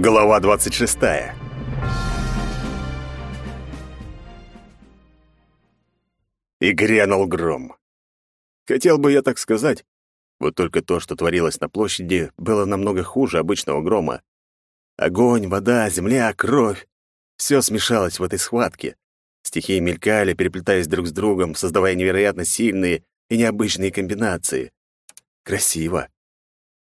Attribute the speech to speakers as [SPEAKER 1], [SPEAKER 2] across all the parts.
[SPEAKER 1] Глава 26. И грянул гром. Хотел бы я так сказать, вот только то, что творилось на площади, было намного хуже обычного грома. Огонь, вода, земля, кровь — все смешалось в этой схватке. Стихии мелькали, переплетаясь друг с другом, создавая невероятно сильные и необычные комбинации. Красиво.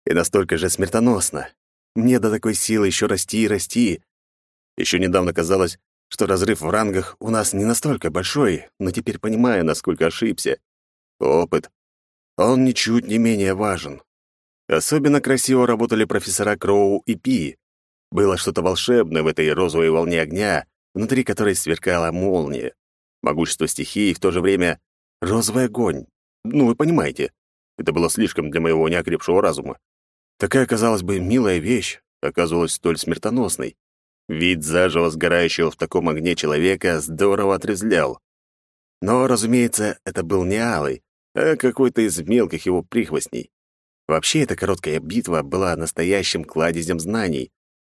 [SPEAKER 1] И настолько же смертоносно. Мне до такой силы еще расти и расти. Еще недавно казалось, что разрыв в рангах у нас не настолько большой, но теперь понимаю, насколько ошибся. Опыт. Он ничуть не менее важен. Особенно красиво работали профессора Кроу и Пи. Было что-то волшебное в этой розовой волне огня, внутри которой сверкала молния. Могущество стихии в то же время розовый огонь. Ну, вы понимаете. Это было слишком для моего неокрепшего разума. Такая, казалось бы, милая вещь оказывалась столь смертоносной. Вид заживо сгорающего в таком огне человека здорово отрезвлял. Но, разумеется, это был не Алый, а какой-то из мелких его прихвостней. Вообще, эта короткая битва была настоящим кладезем знаний.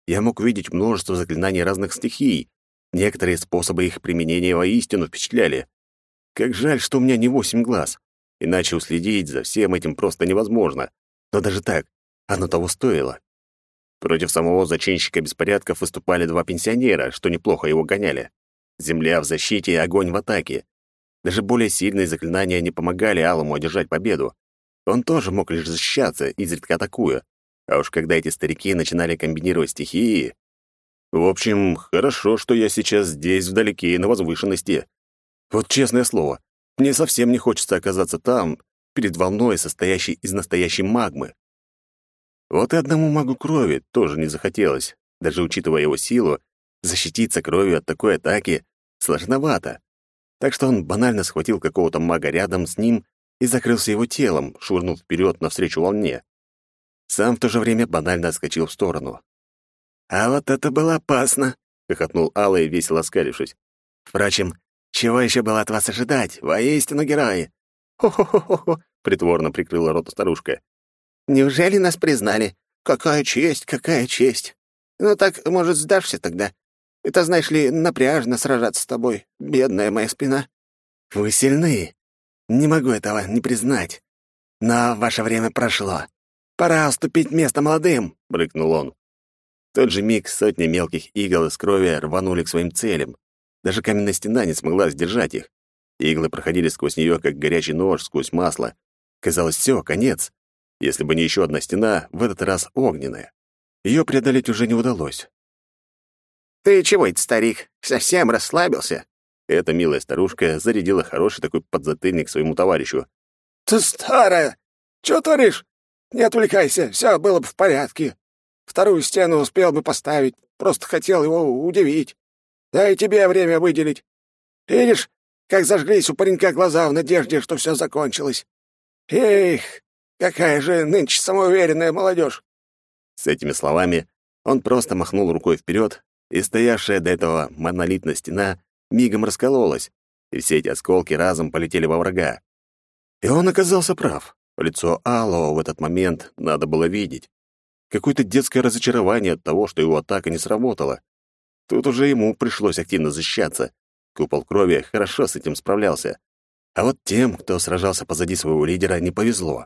[SPEAKER 1] Я мог увидеть множество заклинаний разных стихий. Некоторые способы их применения воистину впечатляли. Как жаль, что у меня не восемь глаз. Иначе уследить за всем этим просто невозможно. Но даже так, оно того стоило. Против самого зачинщика беспорядков выступали два пенсионера, что неплохо его гоняли. Земля в защите и огонь в атаке. Даже более сильные заклинания не помогали Алому одержать победу. Он тоже мог лишь защищаться, изредка атакуя. А уж когда эти старики начинали комбинировать стихии... В общем, хорошо, что я сейчас здесь, вдалеке, на возвышенности. Вот честное слово, мне совсем не хочется оказаться там, перед волной, состоящей из настоящей магмы. Вот и одному магу крови тоже не захотелось. Даже учитывая его силу, защититься кровью от такой атаки сложновато. Так что он банально схватил какого-то мага рядом с ним и закрылся его телом, швырнув вперед навстречу волне. Сам в то же время банально отскочил в сторону. «А вот это было опасно!» — хохотнул Алла весело оскалившись. «Впрочем, чего еще было от вас ожидать? Воистину герои!» «Хо-хо-хо-хо!» — притворно прикрыла рот старушка. Неужели нас признали? Какая честь, какая честь. Ну так, может, сдашься тогда? Это, знаешь ли, напряжно сражаться с тобой, бедная моя спина. Вы сильны. Не могу этого не признать. Но ваше время прошло. Пора уступить место молодым, — брыкнул он. В тот же миг сотни мелких игл из крови рванули к своим целям. Даже каменная стена не смогла сдержать их. Иглы проходили сквозь нее, как горячий нож сквозь масло. Казалось, все, конец если бы не еще одна стена, в этот раз огненная. Ее преодолеть уже не удалось. «Ты чего это, старик, совсем расслабился?» Эта милая старушка зарядила хороший такой подзатыльник своему товарищу. «Ты старая! Чего творишь? Не отвлекайся, все было бы в порядке. Вторую стену успел бы поставить, просто хотел его удивить. Дай тебе время выделить. Видишь, как зажглись у паренька глаза в надежде, что все закончилось. Эх, Какая же нынче самоуверенная молодежь!» С этими словами он просто махнул рукой вперед, и стоявшая до этого монолитная стена мигом раскололась, и все эти осколки разом полетели во врага. И он оказался прав. Лицо Алло в этот момент надо было видеть. Какое-то детское разочарование от того, что его атака не сработала. Тут уже ему пришлось активно защищаться. Купол крови хорошо с этим справлялся. А вот тем, кто сражался позади своего лидера, не повезло.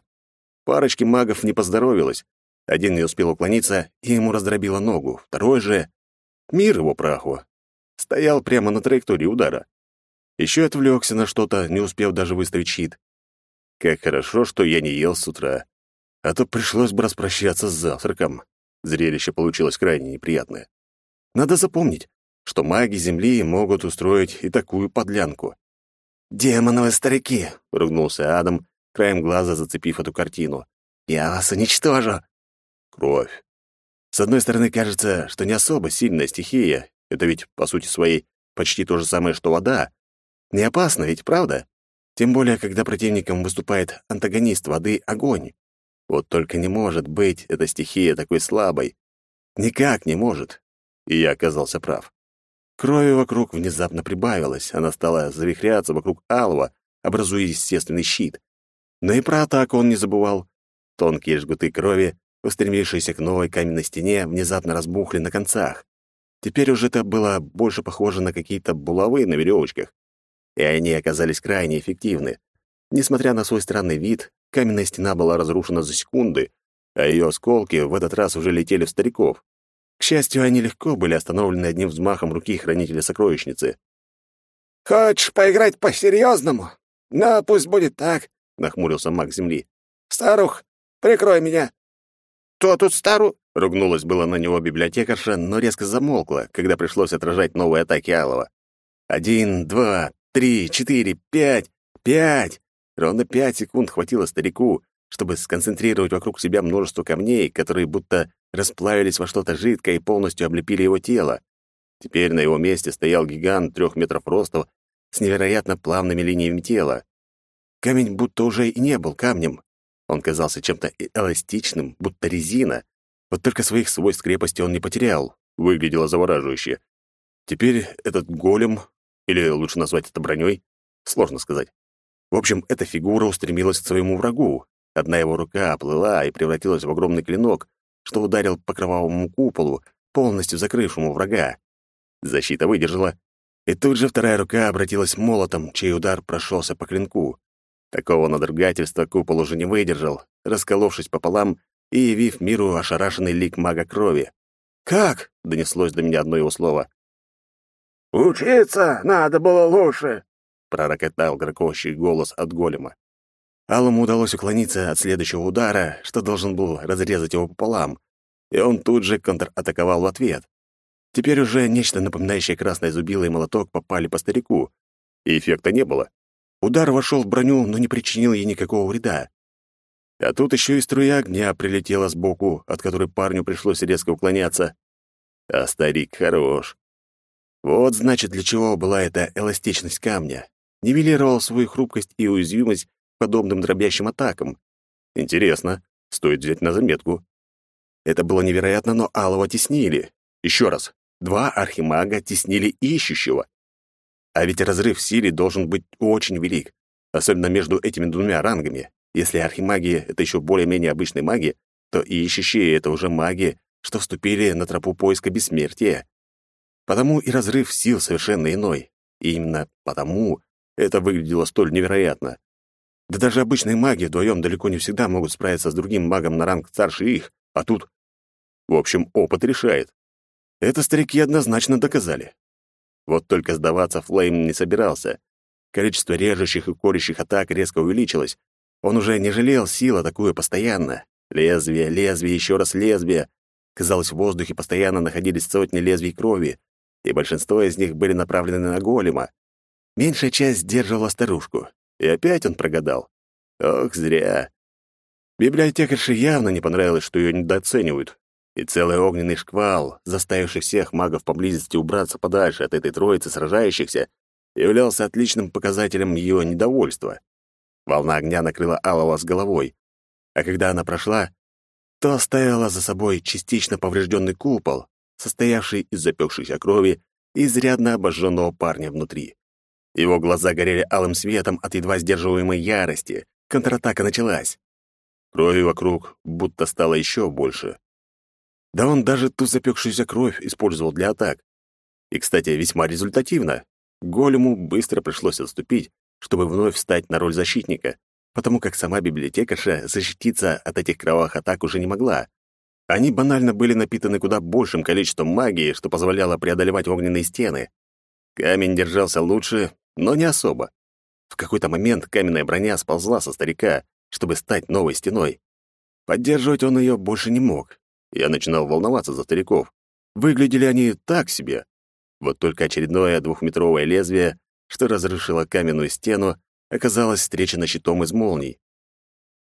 [SPEAKER 1] Парочке магов не поздоровилось. Один не успел уклониться, и ему раздробило ногу. Второй же... Мир его праху. Стоял прямо на траектории удара. Еще отвлекся на что-то, не успев даже выставить щит. Как хорошо, что я не ел с утра. А то пришлось бы распрощаться с завтраком. Зрелище получилось крайне неприятное. Надо запомнить, что маги Земли могут устроить и такую подлянку. «Демоновые старики!» — ругнулся Адам, краем глаза зацепив эту картину. «Я вас уничтожу!» Кровь. С одной стороны, кажется, что не особо сильная стихия. Это ведь, по сути своей, почти то же самое, что вода. Не опасно ведь, правда? Тем более, когда противником выступает антагонист воды — огонь. Вот только не может быть эта стихия такой слабой. Никак не может. И я оказался прав. Крови вокруг внезапно прибавилось, она стала завихряться вокруг Алва, образуя естественный щит. Но и про атаку он не забывал. Тонкие жгуты крови устремившиеся к новой каменной стене, внезапно разбухли на концах. Теперь уже это было больше похоже на какие-то булавы на веревочках. И они оказались крайне эффективны. Несмотря на свой странный вид, каменная стена была разрушена за секунды, а ее осколки в этот раз уже летели в стариков. К счастью, они легко были остановлены одним взмахом руки хранителя сокровищницы.
[SPEAKER 2] «Хочешь поиграть по-серьезному? Ну, пусть будет так», — нахмурился маг земли. «Старух, прикрой меня».
[SPEAKER 1] «Кто тут стару?» — ругнулась было на него библиотекарша, но резко замолкла, когда пришлось отражать новые атаки Алова. «Один, два, три, четыре, пять, пять!» Ровно пять секунд хватило старику, чтобы сконцентрировать вокруг себя множество камней, которые будто расплавились во что-то жидкое и полностью облепили его тело. Теперь на его месте стоял гигант трех метров роста с невероятно плавными линиями тела. Камень будто уже и не был камнем. Он казался чем-то эластичным, будто резина. Вот только своих свойств крепости он не потерял. Выглядело завораживающе. Теперь этот голем, или лучше назвать это броней, сложно сказать. В общем, эта фигура устремилась к своему врагу. Одна его рука оплыла и превратилась в огромный клинок, что ударил по кровавому куполу, полностью закрывшему врага. Защита выдержала, и тут же вторая рука обратилась молотом, чей удар прошелся по клинку. Такого надругательства купол уже не выдержал, расколовшись пополам и явив миру ошарашенный лик мага крови. «Как?» — донеслось до меня одно его слово.
[SPEAKER 2] «Учиться надо было лучше!»
[SPEAKER 1] — пророкотал грохочущий голос от голема. Алому удалось уклониться от следующего удара, что должен был разрезать его пополам, и он тут же контратаковал в ответ. Теперь уже нечто напоминающее красное зубило и молоток попали по старику, и эффекта не было. Удар вошел в броню, но не причинил ей никакого вреда. А тут еще и струя огня прилетела сбоку, от которой парню пришлось резко уклоняться. А старик хорош. Вот, значит, для чего была эта эластичность камня. Нивелировал свою хрупкость и уязвимость подобным дробящим атакам. Интересно, стоит взять на заметку. Это было невероятно, но Алова теснили. Еще раз, два архимага теснили ищущего. А ведь разрыв в силе должен быть очень велик, особенно между этими двумя рангами. Если архимаги — это еще более-менее обычные маги, то ищущие — это уже маги, что вступили на тропу поиска бессмертия. Потому и разрыв сил совершенно иной. И именно потому это выглядело столь невероятно. Да даже обычные маги вдвоем далеко не всегда могут справиться с другим магом на ранг старше их, а тут... В общем, опыт решает. Это старики однозначно доказали. Вот только сдаваться Флейм не собирался. Количество режущих и колющих атак резко увеличилось. Он уже не жалел сил, атакуя постоянно. Лезвие, лезвие, еще раз лезвие. Казалось, в воздухе постоянно находились сотни лезвий крови, и большинство из них были направлены на голема. Меньшая часть сдерживала старушку. И опять он прогадал. Ох, зря. Библиотекарше явно не понравилось, что ее недооценивают. И целый огненный шквал, заставивший всех магов поблизости убраться подальше от этой троицы сражающихся, являлся отличным показателем ее недовольства. Волна огня накрыла Алова с головой, а когда она прошла, то оставила за собой частично поврежденный купол, состоявший из запекшейся крови и изрядно обожженного парня внутри. Его глаза горели алым светом от едва сдерживаемой ярости. Контратака началась. Крови вокруг будто стало еще больше. Да он даже ту запекшуюся кровь использовал для атак. И, кстати, весьма результативно. Голему быстро пришлось отступить, чтобы вновь встать на роль защитника, потому как сама библиотекарша защититься от этих кровавых атак уже не могла. Они банально были напитаны куда большим количеством магии, что позволяло преодолевать огненные стены. Камень держался лучше, но не особо. В какой-то момент каменная броня сползла со старика, чтобы стать новой стеной. Поддерживать он ее больше не мог. Я начинал волноваться за стариков. Выглядели они так себе. Вот только очередное двухметровое лезвие, что разрушило каменную стену, оказалось встречено щитом из молний.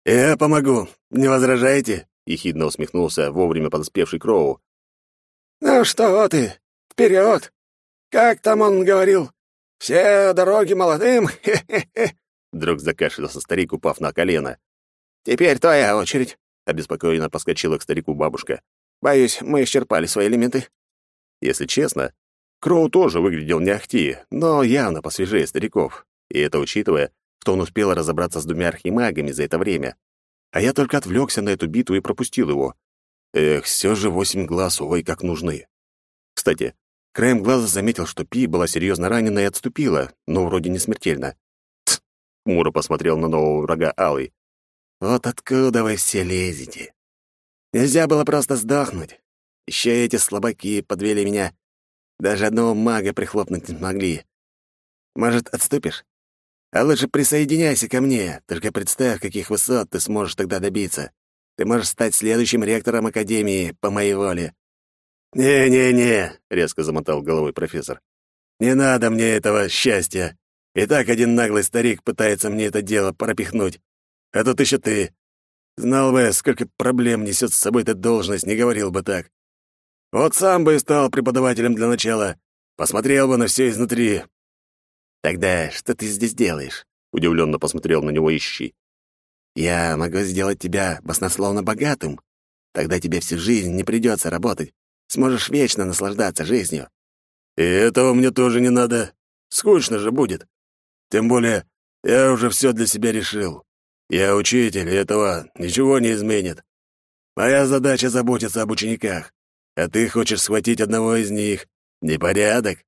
[SPEAKER 1] «Я помогу, не возражаете?» — ехидно усмехнулся вовремя подоспевший Кроу.
[SPEAKER 2] «Ну что ты, вперед! Как там он говорил? Все дороги молодым, хе-хе-хе!»
[SPEAKER 1] Вдруг закашлялся старик, упав на колено.
[SPEAKER 2] «Теперь твоя очередь», — обеспокоенно поскочила к старику бабушка. «Боюсь, мы исчерпали свои элементы».
[SPEAKER 1] Если честно, Кроу тоже выглядел не ахти, но явно посвежее стариков. И это учитывая, что он успел разобраться с двумя архимагами за это время. А я только отвлекся на эту битву и пропустил его. Эх, все же восемь глаз, ой, как нужны. Кстати, краем глаза заметил, что Пи была серьезно ранена и отступила, но вроде не смертельно. Тс! Мура посмотрел на нового врага Алый. «Вот откуда вы все лезете? Нельзя было просто сдохнуть. Еще эти слабаки подвели меня. Даже одного мага прихлопнуть не смогли. Может, отступишь? А лучше присоединяйся ко мне, только представь, каких высот ты сможешь тогда добиться. Ты можешь стать следующим ректором Академии по моей воле». «Не-не-не», — резко замотал головой профессор. «Не надо мне этого счастья. И так один наглый старик пытается мне это дело пропихнуть. А тут еще ты. Знал бы, сколько проблем несет с собой эта должность, не говорил бы так. Вот сам бы и стал преподавателем для начала. Посмотрел бы на все изнутри». «Тогда что ты здесь делаешь?» — удивленно посмотрел на него Ищи. Я могу сделать тебя баснословно богатым. Тогда тебе всю жизнь не придется работать. Сможешь вечно наслаждаться жизнью. И этого мне тоже не надо. Скучно же будет. Тем более, я уже все для себя решил. Я учитель, и этого ничего не изменит. Моя задача заботиться об учениках, а ты хочешь схватить одного из них. Непорядок.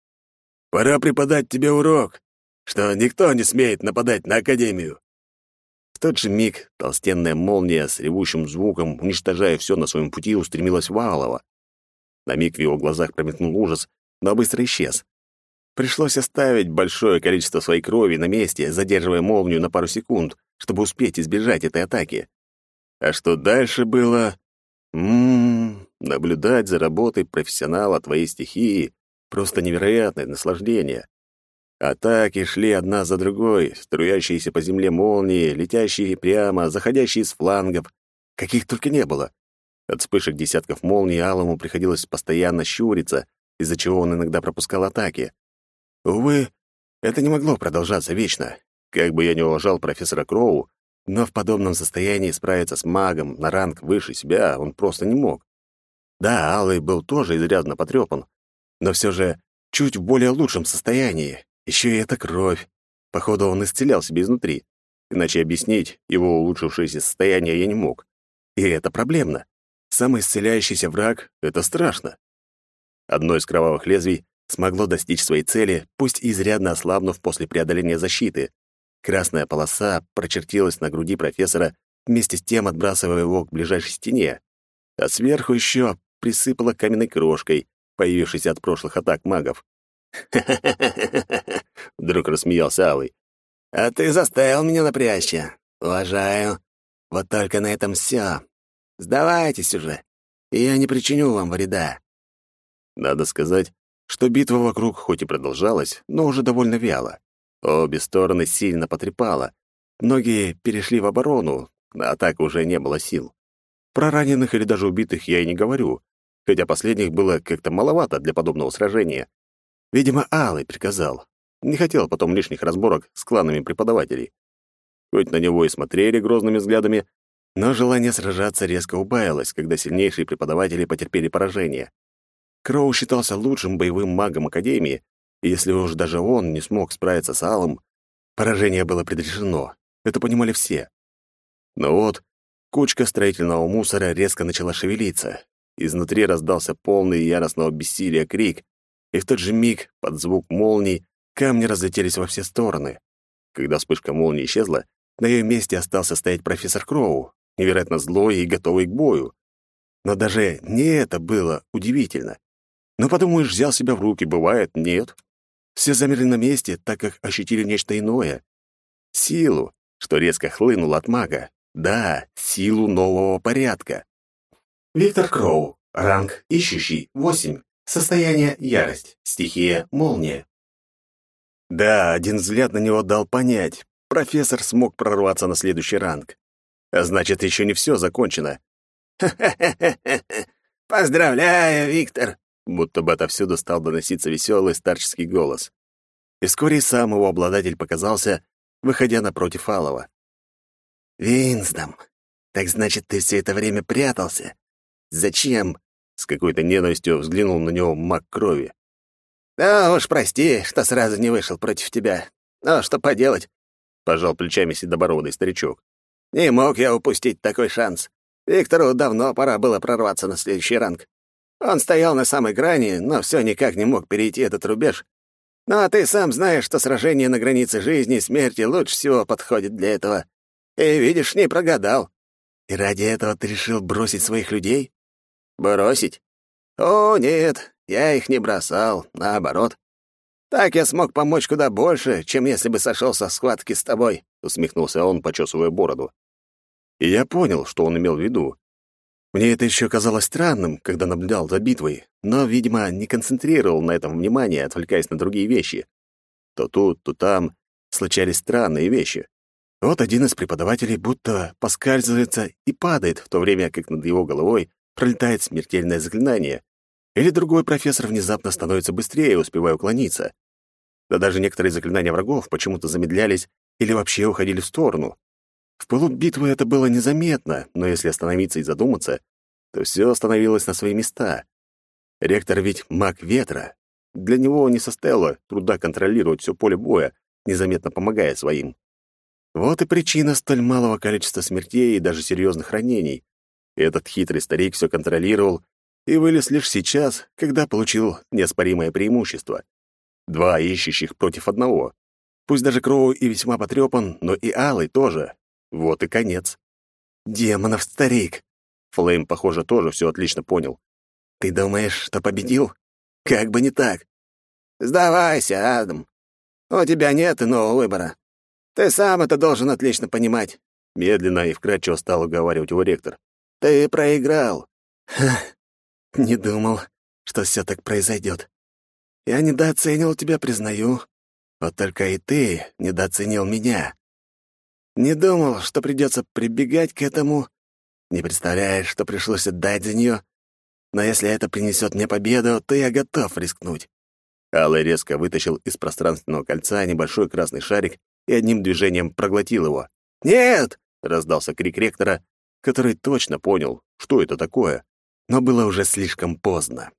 [SPEAKER 1] Пора преподать тебе урок, что никто не смеет нападать на Академию. В тот же миг толстенная молния с ревущим звуком, уничтожая все на своем пути, устремилась в Алова. На миг в его глазах промелькнул ужас, но быстро исчез. Пришлось оставить большое количество своей крови на месте, задерживая молнию на пару секунд, чтобы успеть избежать этой атаки. А что дальше было? Ммм, наблюдать за работой профессионала твоей стихии — просто невероятное наслаждение. Атаки шли одна за другой, струящиеся по земле молнии, летящие прямо, заходящие с флангов. Каких только не было. От вспышек десятков молний Алому приходилось постоянно щуриться, из-за чего он иногда пропускал атаки. Увы, это не могло продолжаться вечно. Как бы я ни уважал профессора Кроу, но в подобном состоянии справиться с магом на ранг выше себя он просто не мог. Да, Алый был тоже изрядно потрепан, но все же чуть в более лучшем состоянии, еще и эта кровь. Походу, он исцелял себя изнутри. Иначе объяснить его улучшившееся состояние я не мог. И это проблемно. Самоисцеляющийся враг — это страшно. Одно из кровавых лезвий смогло достичь своей цели, пусть изрядно ослабнув после преодоления защиты. Красная полоса прочертилась на груди профессора, вместе с тем отбрасывая его к ближайшей стене. А сверху еще присыпала каменной крошкой, появившейся от прошлых атак магов. Вдруг рассмеялся Алый. «А ты заставил меня напрячься. Уважаю. Вот только на этом все. Сдавайтесь уже, и я не причиню вам вреда». Надо сказать, что битва вокруг хоть и продолжалась, но уже довольно вяло. Обе стороны сильно потрепало. Многие перешли в оборону, на атаку уже не было сил. Про раненых или даже убитых я и не говорю, хотя последних было как-то маловато для подобного сражения. Видимо, Алый приказал. Не хотел потом лишних разборок с кланами преподавателей. Хоть на него и смотрели грозными взглядами, но желание сражаться резко убавилось, когда сильнейшие преподаватели потерпели поражение. Кроу считался лучшим боевым магом Академии, и если уж даже он не смог справиться с Алым, поражение было предрешено. Это понимали все. Но вот кучка строительного мусора резко начала шевелиться. Изнутри раздался полный яростного бессилия крик, и в тот же миг, под звук молний, камни разлетелись во все стороны. Когда вспышка молнии исчезла, на ее месте остался стоять профессор Кроу, невероятно злой и готовый к бою. Но даже не это было удивительно. Но подумаешь, взял себя в руки, бывает, нет. Все замерли на месте, так как ощутили нечто иное. Силу, что резко хлынула от мага. Да, силу нового порядка.
[SPEAKER 3] Виктор Кроу, ранг ищущий, 8. Состояние — ярость. Стихия — молния.
[SPEAKER 1] Да, один взгляд на него дал понять. Профессор смог прорваться на следующий ранг. А значит, еще не все закончено.
[SPEAKER 2] «Ха-ха-ха! Поздравляю, Виктор!»
[SPEAKER 1] Будто бы отовсюду стал доноситься веселый старческий голос. И вскоре сам его обладатель показался, выходя напротив Алова.
[SPEAKER 2] «Винсдом, так значит, ты все это время прятался? Зачем?
[SPEAKER 1] С какой-то ненавистью взглянул на него маг крови.
[SPEAKER 2] «Да уж, прости, что сразу не вышел против тебя. Но что поделать?»
[SPEAKER 1] — пожал плечами седобородый старичок.
[SPEAKER 2] «Не мог я упустить такой шанс. Виктору давно пора было прорваться на следующий ранг. Он стоял на самой грани, но все никак не мог перейти этот рубеж. Ну а ты сам знаешь, что сражение на границе жизни и смерти лучше всего подходит для этого. И, видишь, не прогадал.
[SPEAKER 1] И ради этого ты решил бросить своих людей?
[SPEAKER 2] Бросить? О, нет, я их не бросал, наоборот. Так я смог помочь куда больше, чем если бы сошел со схватки с тобой, усмехнулся он, почесывая бороду.
[SPEAKER 1] И я понял, что он имел в виду. Мне это еще казалось странным, когда наблюдал за битвой, но, видимо, не концентрировал на этом внимание, отвлекаясь на другие вещи. То тут, то там случались странные вещи. Вот один из преподавателей будто поскальзывается и падает, в то время как над его головой пролетает смертельное заклинание. Или другой профессор внезапно становится быстрее, успевая уклониться. Да даже некоторые заклинания врагов почему-то замедлялись или вообще уходили в сторону. В пылу битвы это было незаметно, но если остановиться и задуматься, то все становилось на свои места. Ректор ведь маг ветра. Для него не состояло труда контролировать все поле боя, незаметно помогая своим. Вот и причина столь малого количества смертей и даже серьезных ранений. Этот хитрый старик все контролировал и вылез лишь сейчас, когда получил неоспоримое преимущество. Два ищущих против одного. Пусть даже Кроу и весьма потрепан, но и Алый тоже. Вот и конец. «Демонов старик!» Флейм, похоже, тоже все отлично понял. «Ты думаешь, что победил? Как бы не так!»
[SPEAKER 2] «Сдавайся, Адам. У тебя нет иного выбора. Ты сам это должен отлично понимать», —
[SPEAKER 1] медленно и вкратчиво стал уговаривать его ректор.
[SPEAKER 2] «Ты проиграл».
[SPEAKER 1] «Ха, не думал, что все так произойдет. Я недооценил тебя, признаю. Вот только и ты недооценил меня. Не думал, что придется прибегать к этому. Не представляешь, что пришлось отдать за нее. Но если это принесет мне победу, то я готов рискнуть». Алый резко вытащил из пространственного кольца небольшой красный шарик и одним движением проглотил его.
[SPEAKER 2] «Нет!»
[SPEAKER 1] — раздался крик ректора, который точно понял, что это такое, но было уже слишком поздно.